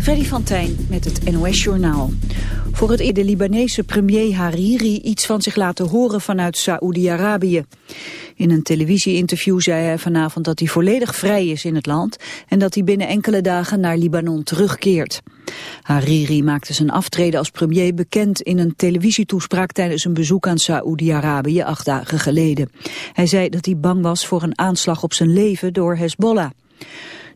Freddy van Tijn met het NOS-journaal. Voor het de Libanese premier Hariri iets van zich laten horen vanuit Saoedi-Arabië. In een televisieinterview zei hij vanavond dat hij volledig vrij is in het land... en dat hij binnen enkele dagen naar Libanon terugkeert. Hariri maakte zijn aftreden als premier bekend in een televisietoespraak... tijdens een bezoek aan Saoedi-Arabië acht dagen geleden. Hij zei dat hij bang was voor een aanslag op zijn leven door Hezbollah.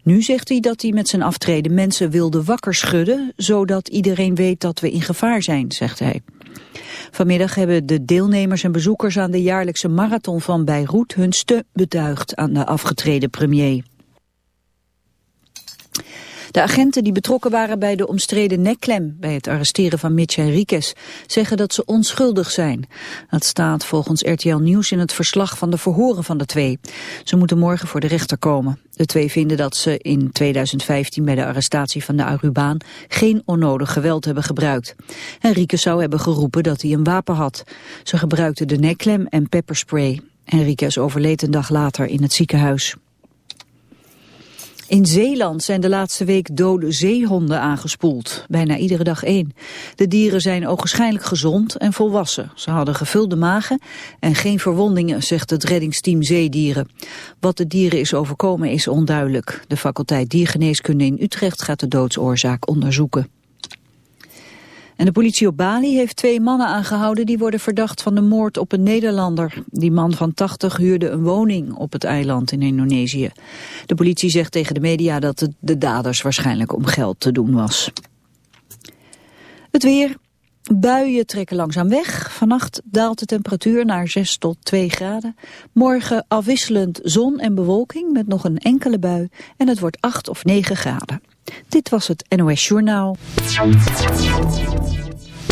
Nu zegt hij dat hij met zijn aftreden mensen wilde wakker schudden, zodat iedereen weet dat we in gevaar zijn, zegt hij. Vanmiddag hebben de deelnemers en bezoekers aan de jaarlijkse marathon van Beirut hun steun betuigd aan de afgetreden premier. De agenten die betrokken waren bij de omstreden nekklem bij het arresteren van Mitch Henriquez zeggen dat ze onschuldig zijn. Dat staat volgens RTL Nieuws in het verslag van de verhoren van de twee. Ze moeten morgen voor de rechter komen. De twee vinden dat ze in 2015 bij de arrestatie van de Arubaan geen onnodig geweld hebben gebruikt. Henriquez zou hebben geroepen dat hij een wapen had. Ze gebruikten de nekklem en pepperspray. Henriquez overleed een dag later in het ziekenhuis. In Zeeland zijn de laatste week dode zeehonden aangespoeld. Bijna iedere dag één. De dieren zijn ogenschijnlijk gezond en volwassen. Ze hadden gevulde magen en geen verwondingen, zegt het reddingsteam Zeedieren. Wat de dieren is overkomen is onduidelijk. De faculteit Diergeneeskunde in Utrecht gaat de doodsoorzaak onderzoeken. En de politie op Bali heeft twee mannen aangehouden die worden verdacht van de moord op een Nederlander. Die man van 80 huurde een woning op het eiland in Indonesië. De politie zegt tegen de media dat het de daders waarschijnlijk om geld te doen was. Het weer. Buien trekken langzaam weg. Vannacht daalt de temperatuur naar 6 tot 2 graden. Morgen afwisselend zon en bewolking met nog een enkele bui. En het wordt 8 of 9 graden. Dit was het NOS Journaal.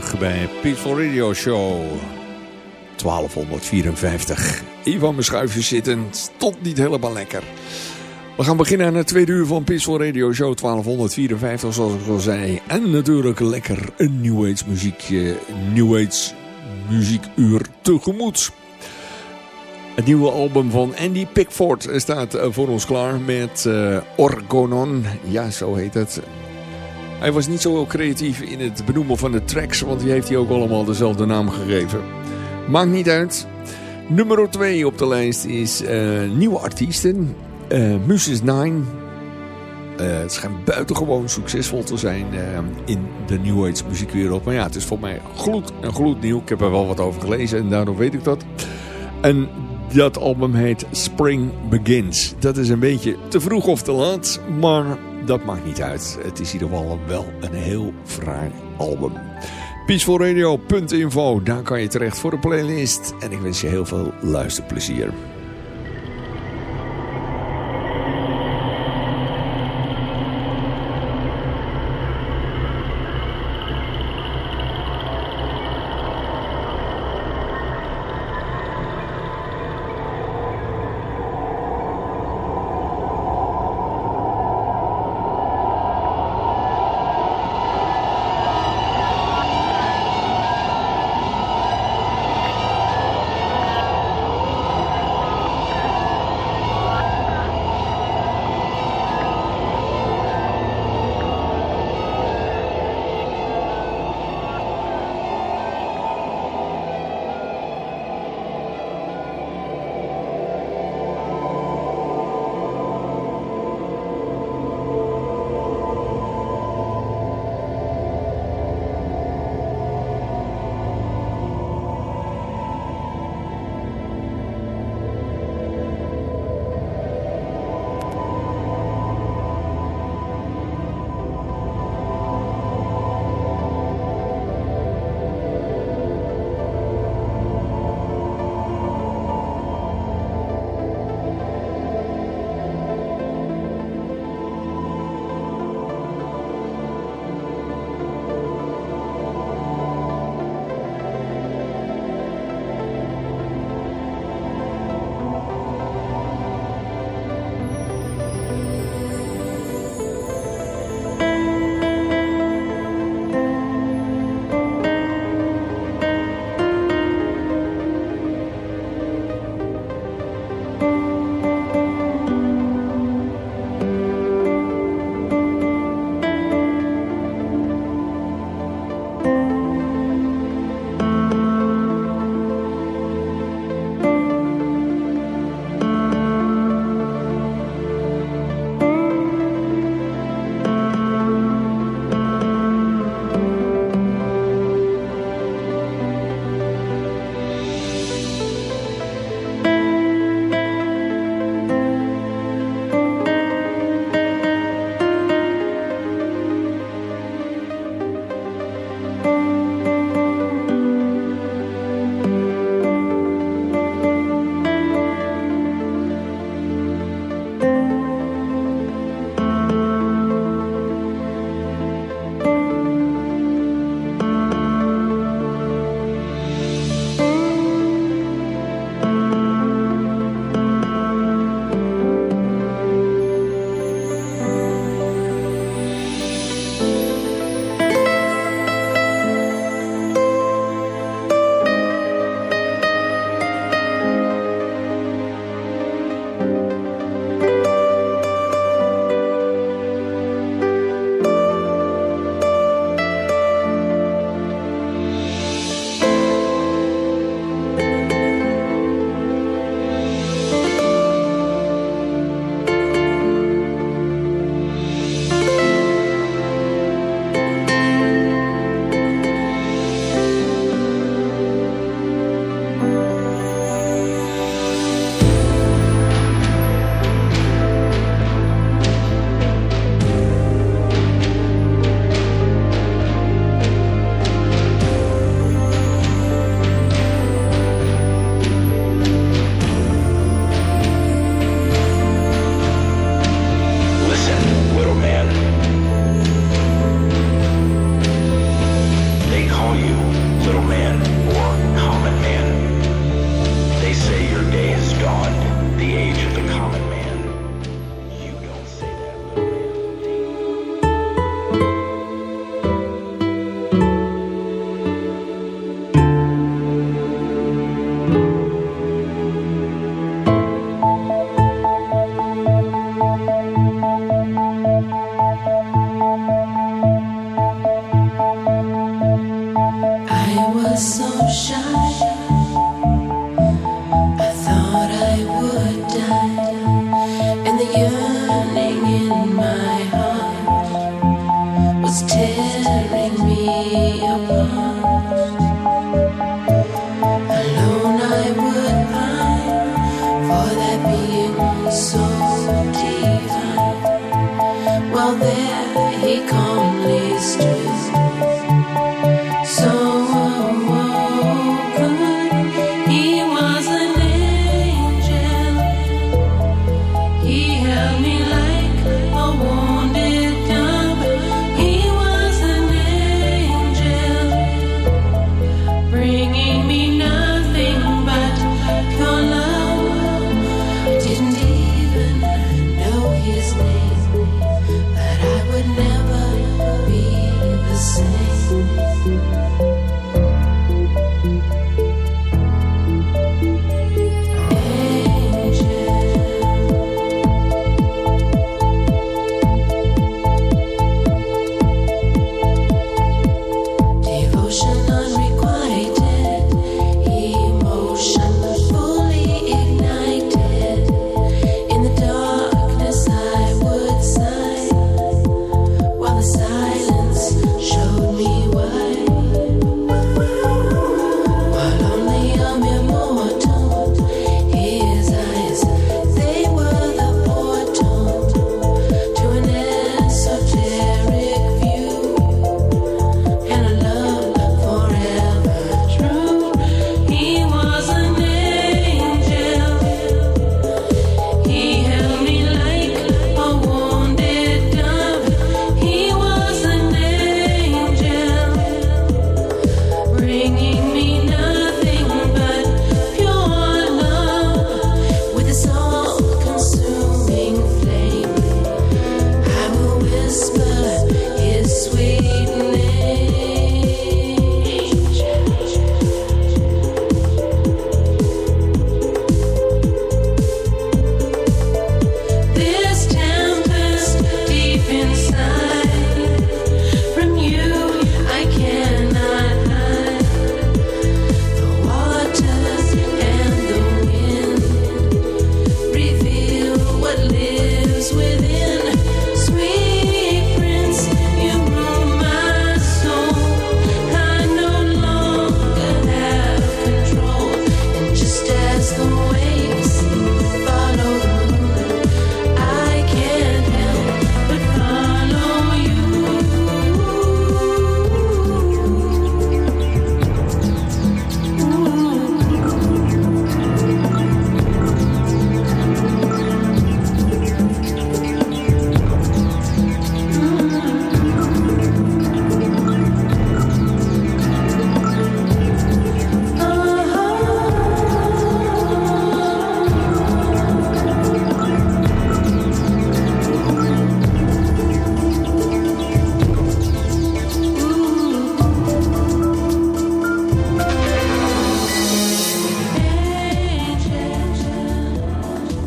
Terug bij Peaceful Radio Show 1254. Ivan mijn schuifjes zitten, stond niet helemaal lekker. We gaan beginnen aan het tweede uur van Peaceful Radio Show 1254 zoals ik al zei. En natuurlijk lekker een New Age muziekje, New Age muziekuur tegemoet. Het nieuwe album van Andy Pickford staat eh, voor ons klaar met uh, Orgonon. Ja, zo heet het. Hij was niet zo creatief in het benoemen van de tracks, want die heeft hij ook allemaal dezelfde naam gegeven. Maakt niet uit. Nummer 2 op de lijst is uh, nieuwe artiesten. Uh, Muses 9. Uh, het schijnt buitengewoon succesvol te zijn in de New Age muziekwereld. Maar ja, het is voor mij gloed en gloednieuw. Ik heb er wel wat over gelezen en daardoor weet ik dat. En dat album heet Spring Begins. Dat is een beetje te vroeg of te laat, maar dat maakt niet uit. Het is in ieder geval wel een heel fraai album. Peacefulradio.info, daar kan je terecht voor de playlist. En ik wens je heel veel luisterplezier.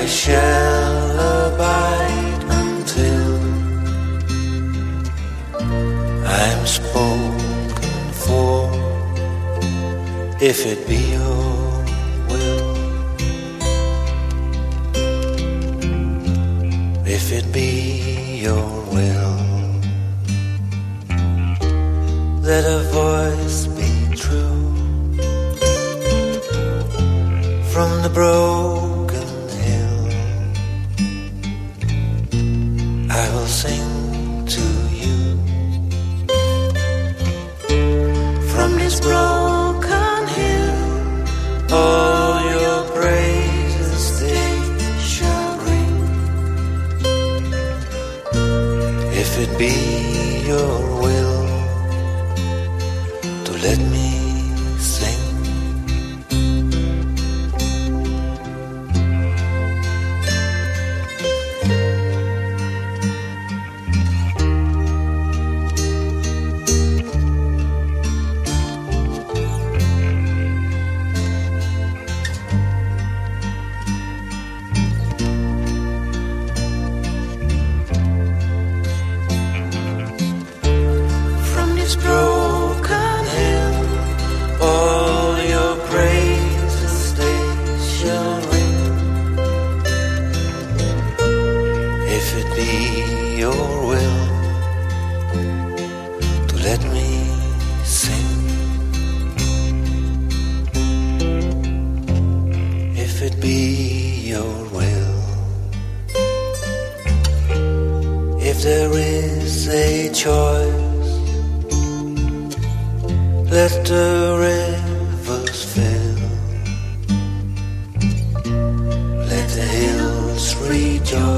I shall abide until I'm spoken for, if it be your will. If it be your will that a that the rivers fill. Let the hills rejoice.